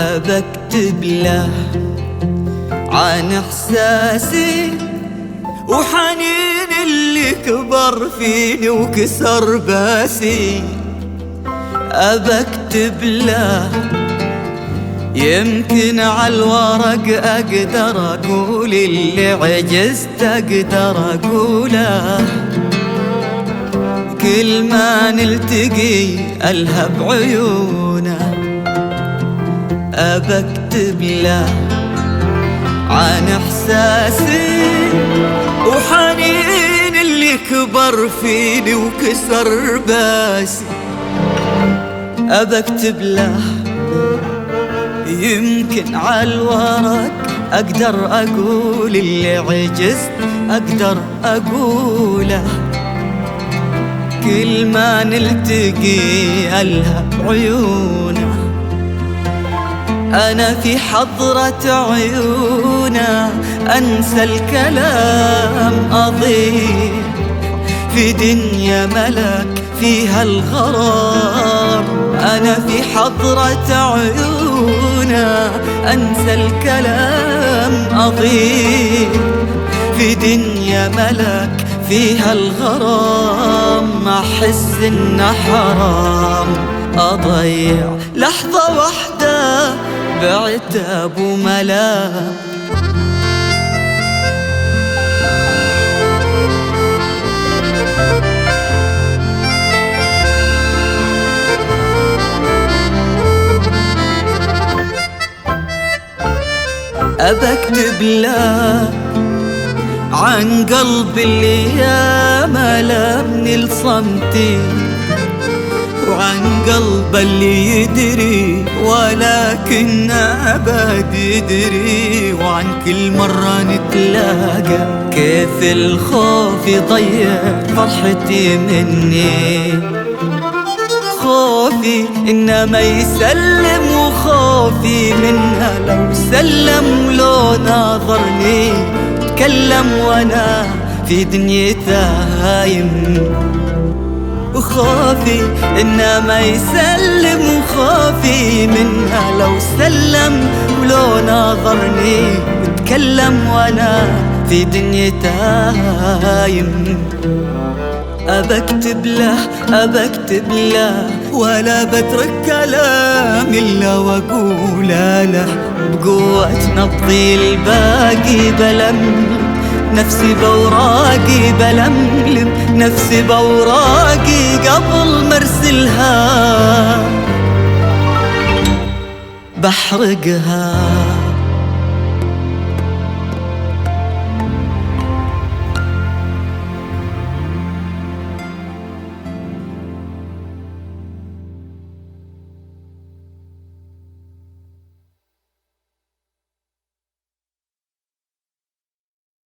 أبكتب له عن إحساسي وحنين اللي كبر فيني وكسر باسي. أبكتب له يمكن على الورق أقدر أقول اللي عجزت أقدر أقوله. كل ما نلتقي ألهب أبكتب له عن إحساسي. وحنين اللي كبر فيني وكسر باسي. أبكتب له يمكن على الورق أقدر أقول اللي عجزت أقدر أقوله. كل ما نلتقي ألهب عيونه أنا في حضرة عيونة أنسى الكلام أضيع في دنيا ملك فيها الغرام. أنا في حضرة عيونة أنسى الكلام أضيع في دنيا ملك فيها الغرام. أحس إنه حرام. أضيع لحظة واحدة بعتاب وملام أبكتب له عن قلب اللي يا ملامني لصمتي. وعن قلب اللي يدري ولكن أبد يدري. وعن كل مرة نتلاقى كيف الخوف يضيع فرحتي مني. خوفي إنه ما يسلم وخوفي منها لو سلم لو ناظرني تكلم وأنا في دنيته هايم وخوفي إنه ما يسلم وخوفي منها لو سلم. ولو ناظرني وتكلم وأنا في دنيته هايم أبكتب له أبكتب له ولا بترك كلام إلا وأقول له. بقوة نبضي الباقي بلملم نفسي بوراقي بلملم نفسي بوراقي قبل مرسلها بحرقها.